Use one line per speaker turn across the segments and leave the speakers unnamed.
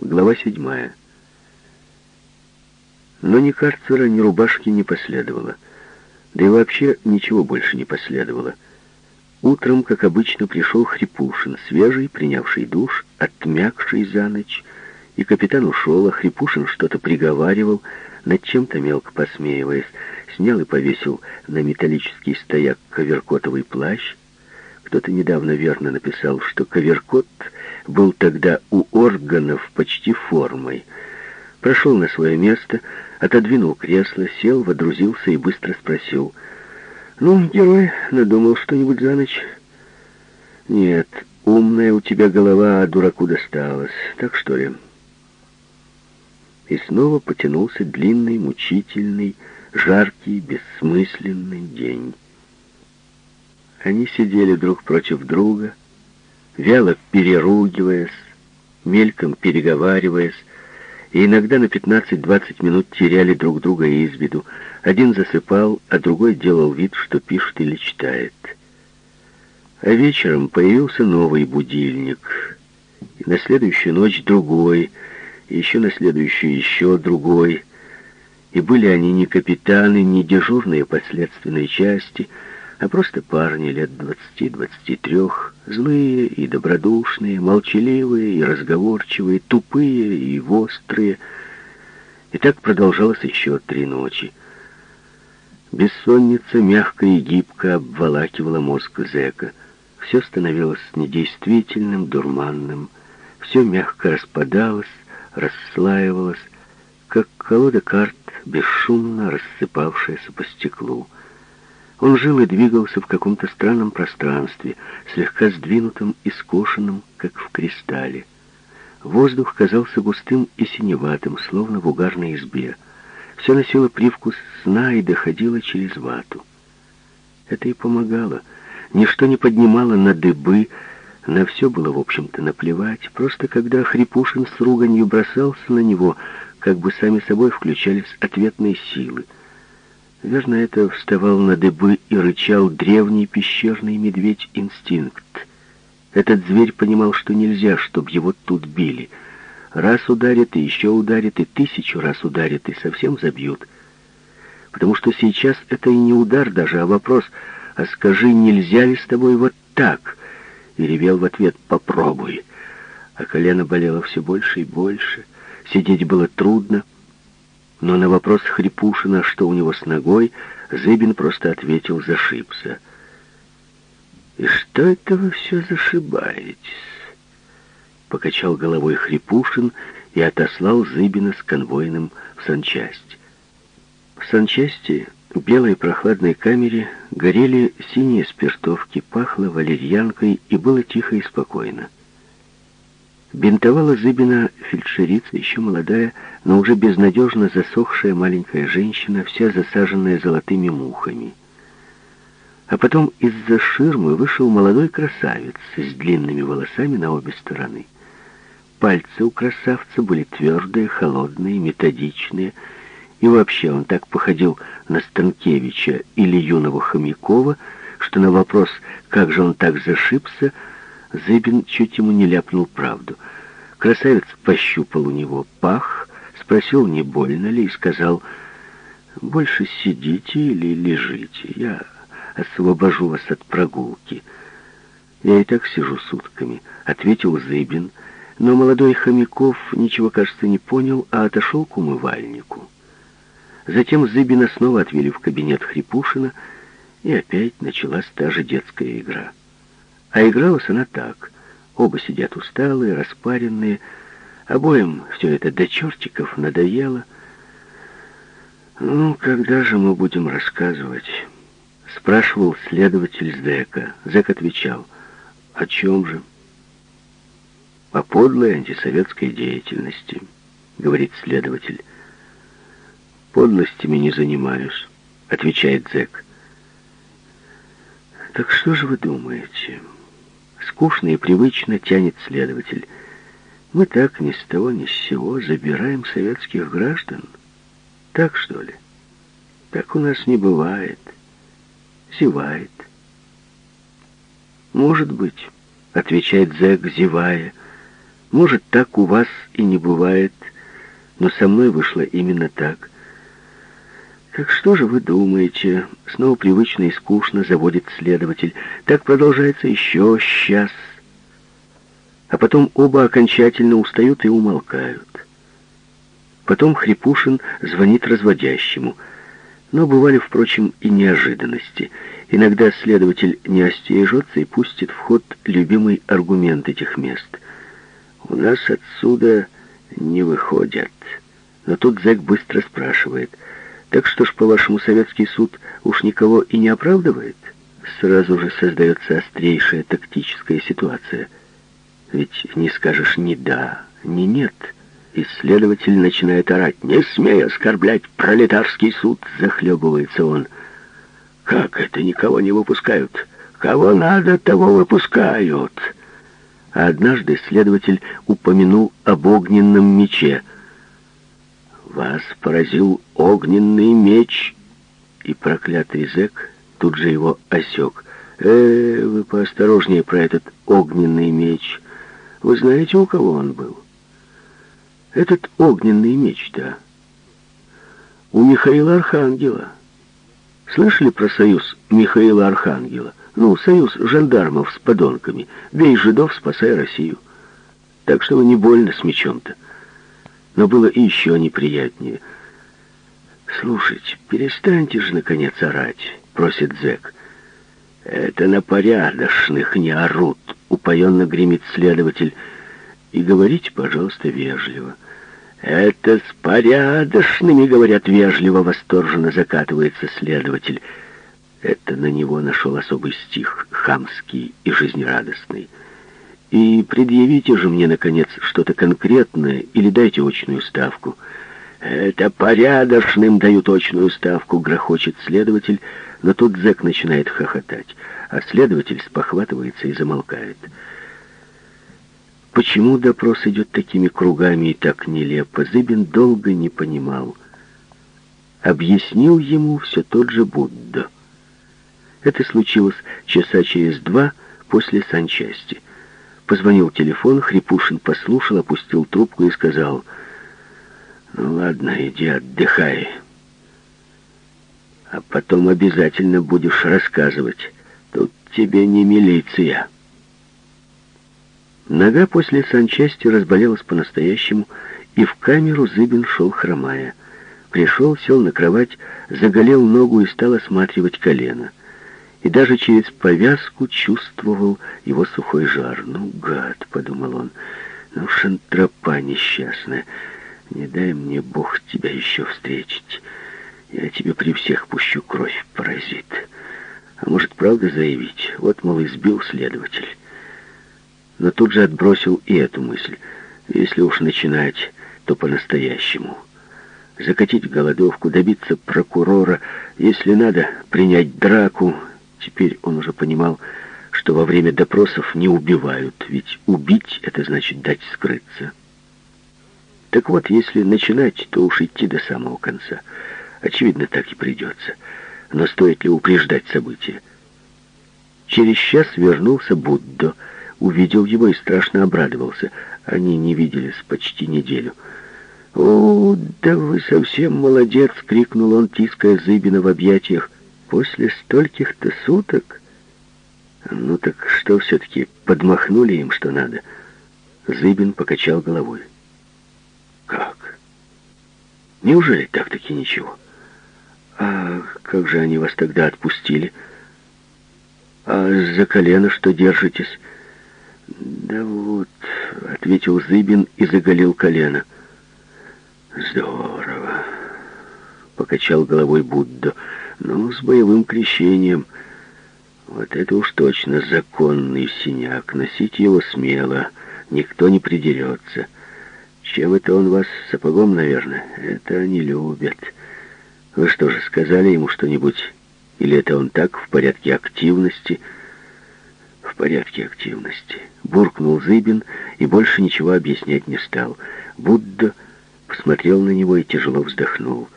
Глава седьмая. Но ни карцера, ни рубашки не последовало. Да и вообще ничего больше не последовало. Утром, как обычно, пришел Хрипушин, свежий, принявший душ, отмякший за ночь, и капитан ушел, а Хрипушин что-то приговаривал, над чем-то мелко посмеиваясь, снял и повесил на металлический стояк коверкотовый плащ. Кто-то недавно верно написал, что коверкот был тогда у органов почти формой. Прошел на свое место, отодвинул кресло, сел, водрузился и быстро спросил. «Ну, герой, надумал что-нибудь за ночь?» «Нет, умная у тебя голова, а дураку досталась. Так что ли?» И снова потянулся длинный, мучительный, жаркий, бессмысленный день. Они сидели друг против друга, вяло переругиваясь, мельком переговариваясь, и иногда на 15-20 минут теряли друг друга из виду. Один засыпал, а другой делал вид, что пишет или читает. А вечером появился новый будильник, и на следующую ночь другой, и еще на следующую еще другой. И были они не капитаны, не дежурные последственной части, а просто парни лет двадцати-двадцати трех, злые и добродушные, молчаливые и разговорчивые, тупые и острые. И так продолжалось еще три ночи. Бессонница мягко и гибко обволакивала мозг зэка. Все становилось недействительным, дурманным. Все мягко распадалось, расслаивалось, как колода карт, бесшумно рассыпавшаяся по стеклу. Он жил и двигался в каком-то странном пространстве, слегка сдвинутом и скошенном, как в кристалле. Воздух казался густым и синеватым, словно в угарной избе. Все носило привкус сна и доходило через вату. Это и помогало. Ничто не поднимало на дыбы, на все было, в общем-то, наплевать. Просто когда Хрипушин с руганью бросался на него, как бы сами собой включались ответные силы — Верно, это вставал на дыбы и рычал древний пещерный медведь-инстинкт. Этот зверь понимал, что нельзя, чтобы его тут били. Раз ударит, и еще ударит, и тысячу раз ударит, и совсем забьют. Потому что сейчас это и не удар даже, а вопрос, а скажи, нельзя ли с тобой вот так? И ревел в ответ, попробуй. А колено болело все больше и больше. Сидеть было трудно. Но на вопрос Хрипушина, что у него с ногой, Зыбин просто ответил «зашибся». «И что это вы все зашибаетесь?» Покачал головой Хрипушин и отослал Зыбина с конвойным в санчасть. В санчасти, в белой прохладной камере, горели синие спиртовки, пахло валерьянкой и было тихо и спокойно. Бинтовала Зыбина фельдшерица, еще молодая, но уже безнадежно засохшая маленькая женщина, вся засаженная золотыми мухами. А потом из-за ширмы вышел молодой красавец с длинными волосами на обе стороны. Пальцы у красавца были твердые, холодные, методичные, и вообще он так походил на Станкевича или юного Хомякова, что на вопрос, как же он так зашибся, Зыбин чуть ему не ляпнул правду. Красавец пощупал у него пах, спросил, не больно ли, и сказал, «Больше сидите или лежите, я освобожу вас от прогулки». «Я и так сижу сутками», — ответил Зыбин, но молодой Хомяков ничего, кажется, не понял, а отошел к умывальнику. Затем Зыбина снова отвели в кабинет Хрипушина, и опять началась та же детская игра. А игралась она так. Оба сидят усталые, распаренные. Обоим все это до чертиков надоело. «Ну, когда же мы будем рассказывать?» Спрашивал следователь Зека. Зек отвечал. «О чем же?» «О подлой антисоветской деятельности», — говорит следователь. «Подлостями не занимаюсь», — отвечает Зек. «Так что же вы думаете?» Скучно и привычно тянет следователь. Мы так ни с того ни с сего забираем советских граждан. Так что ли? Так у нас не бывает. Зевает. Может быть, отвечает зэк, зевая. Может, так у вас и не бывает, но со мной вышло именно так. «Так что же вы думаете?» Снова привычно и скучно заводит следователь. «Так продолжается еще час». А потом оба окончательно устают и умолкают. Потом Хрипушин звонит разводящему. Но бывали, впрочем, и неожиданности. Иногда следователь не остережется и пустит в ход любимый аргумент этих мест. «У нас отсюда не выходят». Но тут зэк быстро спрашивает — так что ж, по-вашему, советский суд уж никого и не оправдывает? Сразу же создается острейшая тактическая ситуация. Ведь не скажешь ни да, ни нет. Исследователь начинает орать. «Не смей оскорблять пролетарский суд!» — захлебывается он. «Как это никого не выпускают? Кого надо, того выпускают!» А однажды следователь упомянул об огненном мече — вас поразил огненный меч, и проклятый зэк тут же его осек. Э, вы поосторожнее про этот огненный меч. Вы знаете, у кого он был? Этот огненный меч-то у Михаила Архангела. Слышали про союз Михаила Архангела? Ну, союз жандармов с подонками. Бей жидов, спасай Россию. Так что вы не больно с мечом-то. Но было и еще неприятнее. «Слушайте, перестаньте же, наконец, орать», — просит зэк. «Это на порядочных не орут», — упоенно гремит следователь. «И говорите, пожалуйста, вежливо». «Это с порядочными, — говорят вежливо, — восторженно закатывается следователь». Это на него нашел особый стих, хамский и жизнерадостный. И предъявите же мне, наконец, что-то конкретное или дайте очную ставку. Это порядочным дают очную ставку, грохочет следователь, но тут зэк начинает хохотать, а следователь спохватывается и замолкает. Почему допрос идет такими кругами и так нелепо, Зыбин долго не понимал. Объяснил ему все тот же Будда. Это случилось часа через два после санчасти. Позвонил телефон, Хрипушин послушал, опустил трубку и сказал, «Ну ладно, иди отдыхай, а потом обязательно будешь рассказывать. Тут тебе не милиция». Нога после санчасти разболелась по-настоящему, и в камеру Зыбин шел хромая. Пришел, сел на кровать, заголел ногу и стал осматривать колено и даже через повязку чувствовал его сухой жар. «Ну, гад!» — подумал он. «Ну, шантропа несчастная! Не дай мне Бог тебя еще встретить. Я тебе при всех пущу кровь, паразит. А может, правда заявить? Вот, мол, избил следователь». Но тут же отбросил и эту мысль. Если уж начинать, то по-настоящему. Закатить голодовку, добиться прокурора, если надо, принять драку, Теперь он уже понимал, что во время допросов не убивают, ведь убить — это значит дать скрыться. Так вот, если начинать, то уж идти до самого конца. Очевидно, так и придется. Но стоит ли упреждать события? Через час вернулся Буддо, увидел его и страшно обрадовался. Они не виделись почти неделю. «О, да вы совсем молодец!» — крикнул он, тиская Зыбина в объятиях. После стольких-то суток... Ну так что все-таки, подмахнули им, что надо? Зыбин покачал головой. Как? Неужели так-таки ничего? А как же они вас тогда отпустили? А за колено что держитесь? Да вот, ответил Зыбин и заголил колено. Здорово, покачал головой Будда. Ну, с боевым крещением. Вот это уж точно законный синяк. Носить его смело, никто не придерется. Чем это он вас сапогом, наверное? Это они любят. Вы что же, сказали ему что-нибудь? Или это он так, в порядке активности? В порядке активности. Буркнул Зыбин и больше ничего объяснять не стал. Будда посмотрел на него и тяжело вздохнул.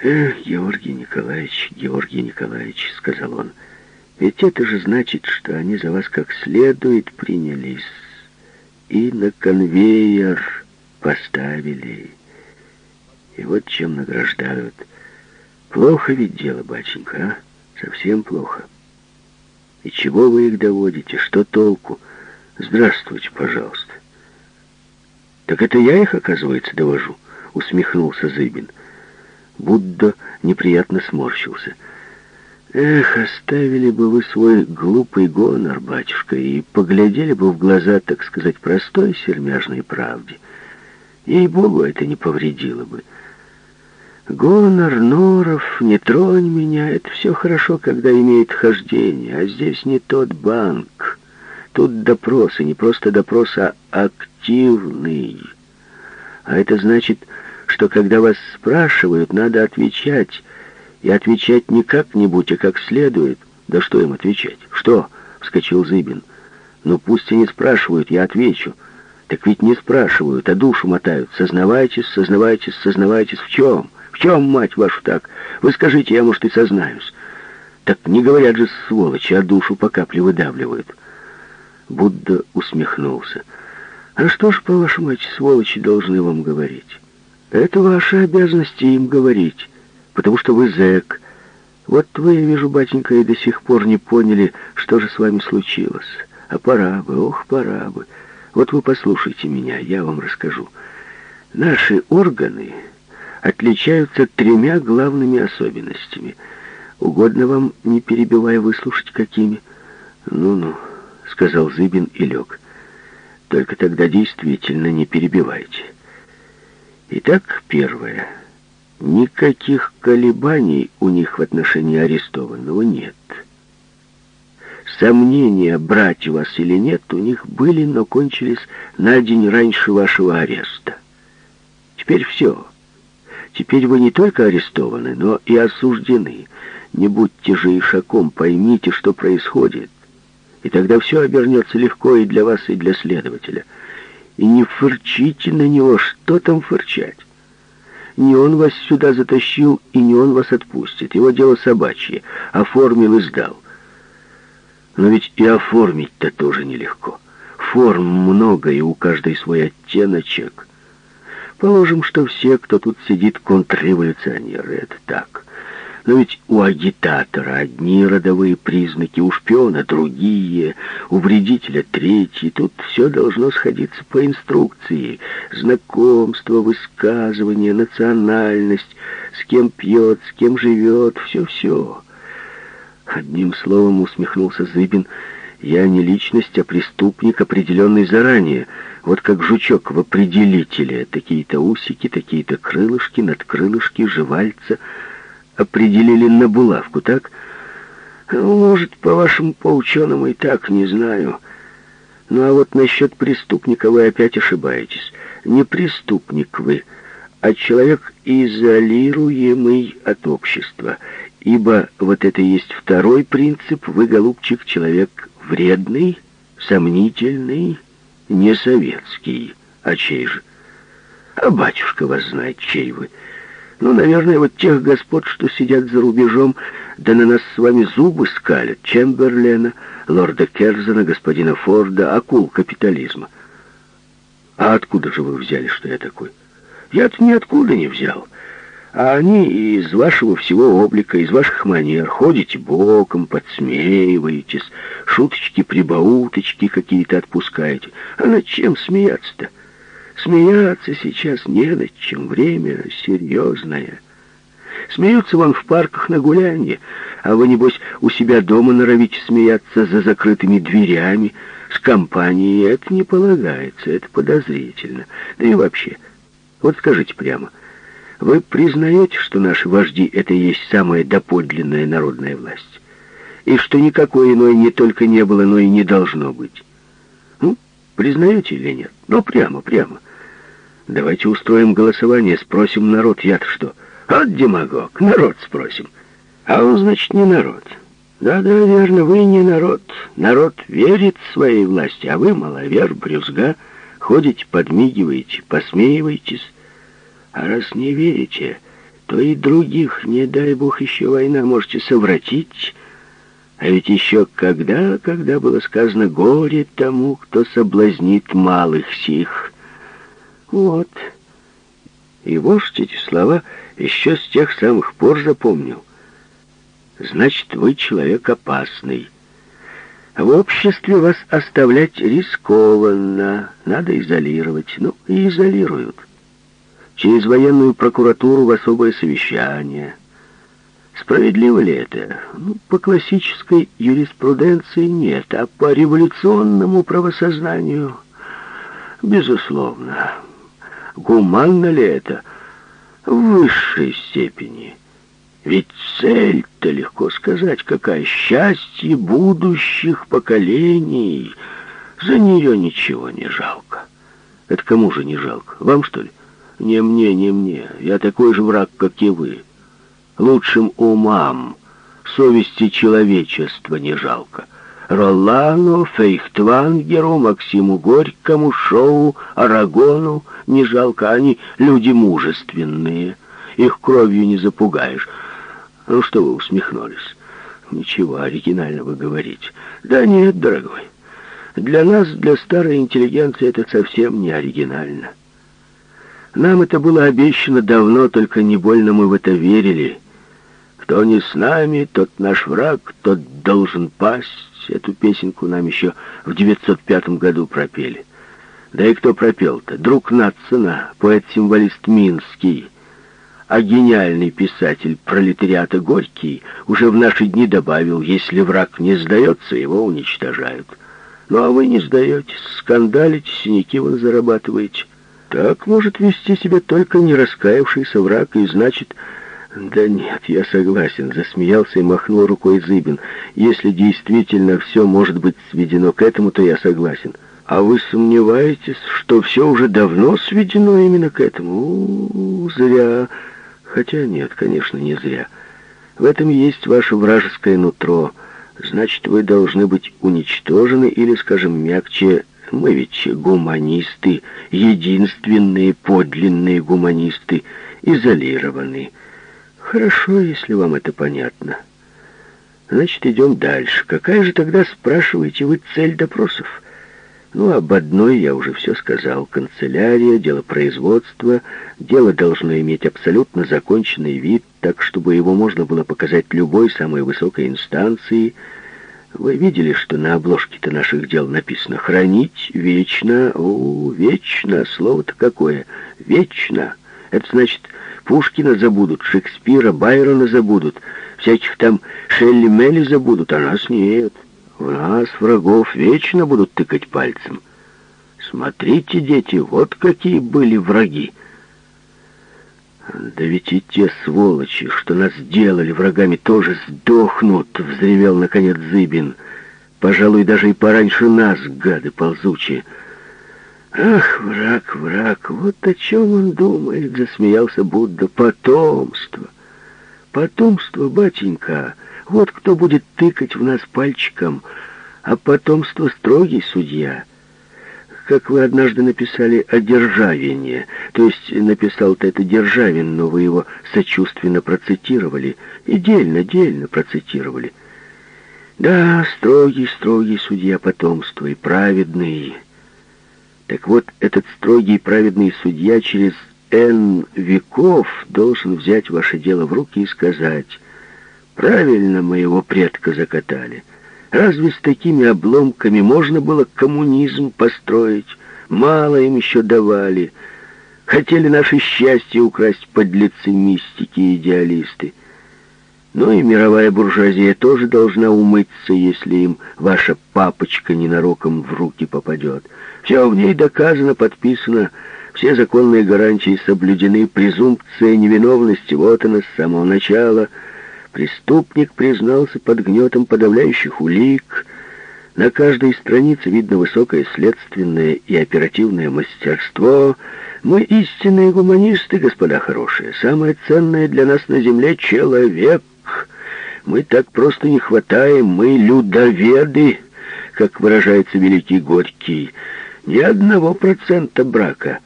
«Эх, Георгий Николаевич, Георгий Николаевич», — сказал он, — «ведь это же значит, что они за вас как следует принялись. и на конвейер поставили. И вот чем награждают. Плохо ведь дело, батенька, а? Совсем плохо. И чего вы их доводите? Что толку? Здравствуйте, пожалуйста. Так это я их, оказывается, довожу, усмехнулся Зыбин. Будда неприятно сморщился. Эх, оставили бы вы свой глупый гонор, батюшка, и поглядели бы в глаза, так сказать, простой сермяжной правде. Ей-богу, это не повредило бы. Гонор, норов, не тронь меня, это все хорошо, когда имеет хождение, а здесь не тот банк. Тут допрос, и не просто допрос, а активный. А это значит, что когда вас спрашивают, надо отвечать, и отвечать не как-нибудь, а как следует. Да что им отвечать? Что? — вскочил Зыбин. Ну пусть они спрашивают, я отвечу. Так ведь не спрашивают, а душу мотают. Сознавайтесь, сознавайтесь, сознавайтесь в чем? В чем, мать вашу, так? Вы скажите, я, может, и сознаюсь. Так не говорят же сволочи, а душу по капле выдавливают. Будда усмехнулся. А что ж, по-вашему, эти сволочи должны вам говорить? Это ваши обязанности им говорить, потому что вы зэк. Вот вы, я вижу, батенька, и до сих пор не поняли, что же с вами случилось. А пора бы, ох, пора бы. Вот вы послушайте меня, я вам расскажу. Наши органы отличаются тремя главными особенностями. Угодно вам, не перебивая, выслушать какими? Ну-ну, сказал Зыбин и лег. Только тогда действительно не перебивайте. Итак, первое. Никаких колебаний у них в отношении арестованного нет. Сомнения, брать вас или нет, у них были, но кончились на день раньше вашего ареста. Теперь все. Теперь вы не только арестованы, но и осуждены. Не будьте же ишаком, поймите, что происходит. И тогда все обернется легко и для вас, и для следователя. И не фырчите на него, что там фырчать. Не он вас сюда затащил, и не он вас отпустит. Его дело собачье. Оформил и сдал. Но ведь и оформить-то тоже нелегко. Форм много, и у каждой свой оттеночек. Положим, что все, кто тут сидит, контрреволюционеры. Это так. Но ведь у агитатора одни родовые признаки, у шпиона другие, у вредителя третьи. Тут все должно сходиться по инструкции. Знакомство, высказывание, национальность, с кем пьет, с кем живет, все-все. Одним словом усмехнулся Зыбин. Я не личность, а преступник, определенный заранее. Вот как жучок в определителе. Такие-то усики, такие-то крылышки, надкрылышки, жевальца. Определили на булавку, так? Может, по-вашему, по-ученому и так, не знаю. Ну а вот насчет преступника вы опять ошибаетесь. Не преступник вы, а человек изолируемый от общества. Ибо вот это и есть второй принцип. Вы, голубчик, человек вредный, сомнительный, не советский. А чей же? А батюшка вас знает, чей вы. Ну, наверное, вот тех господ, что сидят за рубежом, да на нас с вами зубы скалят. Чемберлена, лорда Керзена, господина Форда, акул капитализма. А откуда же вы взяли, что я такой? Я-то ниоткуда не взял. А они из вашего всего облика, из ваших манер ходите боком, подсмеиваетесь, шуточки-прибауточки какие-то отпускаете. А над чем смеяться-то? Смеяться сейчас не над чем, время серьезное. Смеются вон в парках на гулянье, а вы, небось, у себя дома норовите смеяться за закрытыми дверями. С компанией это не полагается, это подозрительно. Да и вообще, вот скажите прямо — вы признаете, что наши вожди — это и есть самая доподлинная народная власть? И что никакой иной не только не было, но и не должно быть? Признаете или нет? Ну, прямо, прямо. Давайте устроим голосование, спросим народ. Я-то что? Вот демагог, народ спросим. А он, значит, не народ. Да-да, верно, вы не народ. Народ верит своей власти, а вы, маловер, брюзга, ходите, подмигиваете, посмеиваетесь. А раз не верите, то и других, не дай бог еще война, можете совратить. А ведь еще когда, когда было сказано «горе тому, кто соблазнит малых сих». Вот. И вождь эти слова еще с тех самых пор запомнил. Значит, вы человек опасный. В обществе вас оставлять рискованно, надо изолировать. Ну, и изолируют. Через военную прокуратуру в особое совещание. Справедливо ли это? Ну, по классической юриспруденции нет, а по революционному правосознанию, безусловно. Гуманно ли это? В высшей степени. Ведь цель-то легко сказать, какая счастье будущих поколений. За нее ничего не жалко. Это кому же не жалко? Вам, что ли? Не мне, не мне. Я такой же враг, как и вы. Лучшим умам, совести человечества не жалко. Ролану, Фейхтвангеру, Максиму Горькому, Шоу, Арагону не жалко. Они люди мужественные. Их кровью не запугаешь. Ну что вы усмехнулись? Ничего оригинального говорить. Да нет, дорогой. Для нас, для старой интеллигенции, это совсем не оригинально. Нам это было обещано давно, только не больно мы в это верили. Кто не с нами, тот наш враг, тот должен пасть. Эту песенку нам еще в 905 году пропели. Да и кто пропел-то? Друг Нацина, поэт-символист Минский а гениальный писатель пролетариата Горький уже в наши дни добавил, если враг не сдается, его уничтожают. Ну а вы не сдаетесь, скандалите, синяки вон зарабатываете. Так может вести себя только не раскаявшийся враг, и значит... Да нет, я согласен, засмеялся и махнул рукой Зыбин. Если действительно все может быть сведено к этому, то я согласен. А вы сомневаетесь, что все уже давно сведено именно к этому? У -у -у, зря... Хотя нет, конечно, не зря. В этом есть ваше вражеское нутро. Значит, вы должны быть уничтожены или, скажем мягче, мы ведь гуманисты, единственные подлинные гуманисты, изолированы. Хорошо, если вам это понятно. Значит, идем дальше. Какая же тогда, спрашиваете вы, цель допросов? Ну, об одной я уже все сказал. Канцелярия, дело производства. Дело должно иметь абсолютно законченный вид, так, чтобы его можно было показать любой самой высокой инстанции. Вы видели, что на обложке-то наших дел написано «хранить вечно». О, вечно, слово-то какое. Вечно. Это значит, Пушкина забудут, Шекспира, Байрона забудут, всяких там Шелли-Мелли забудут, а нас нет. У нас врагов вечно будут тыкать пальцем. Смотрите, дети, вот какие были враги. Да ведь и те сволочи, что нас делали врагами, тоже сдохнут, взревел наконец Зыбин. Пожалуй, даже и пораньше нас, гады ползучие. Ах, враг, враг, вот о чем он думает, засмеялся Будда. Потомство. Потомство, батенька, вот кто будет тыкать в нас пальчиком, а потомство строгий судья. Как вы однажды написали о Державине, то есть написал-то это Державин, но вы его сочувственно процитировали, и дельно, дельно процитировали. Да, строгий, строгий судья потомства и праведный. Так вот, этот строгий праведный судья через N веков должен взять ваше дело в руки и сказать Правильно моего предка закатали. Разве с такими обломками можно было коммунизм построить? Мало им еще давали. Хотели наше счастье украсть подлецы мистики и идеалисты. Ну и мировая буржуазия тоже должна умыться, если им ваша папочка ненароком в руки попадет. Все в ней доказано, подписано, все законные гарантии соблюдены, презумпция невиновности, вот она с самого начала — Преступник признался под гнетом подавляющих улик. На каждой странице видно высокое следственное и оперативное мастерство. Мы истинные гуманисты, господа хорошие. Самое ценное для нас на земле — человек. Мы так просто не хватаем, мы людоведы, как выражается великий Горький. Ни одного процента брака.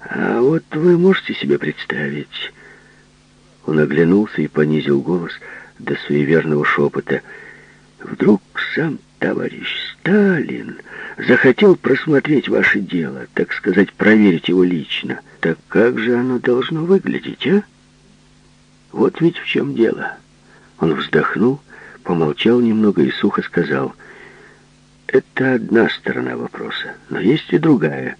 А вот вы можете себе представить... Он оглянулся и понизил голос до суеверного шепота. Вдруг сам товарищ Сталин захотел просмотреть ваше дело, так сказать, проверить его лично. Так как же оно должно выглядеть, а? Вот ведь в чем дело. Он вздохнул, помолчал немного и сухо сказал, «Это одна сторона вопроса, но есть и другая».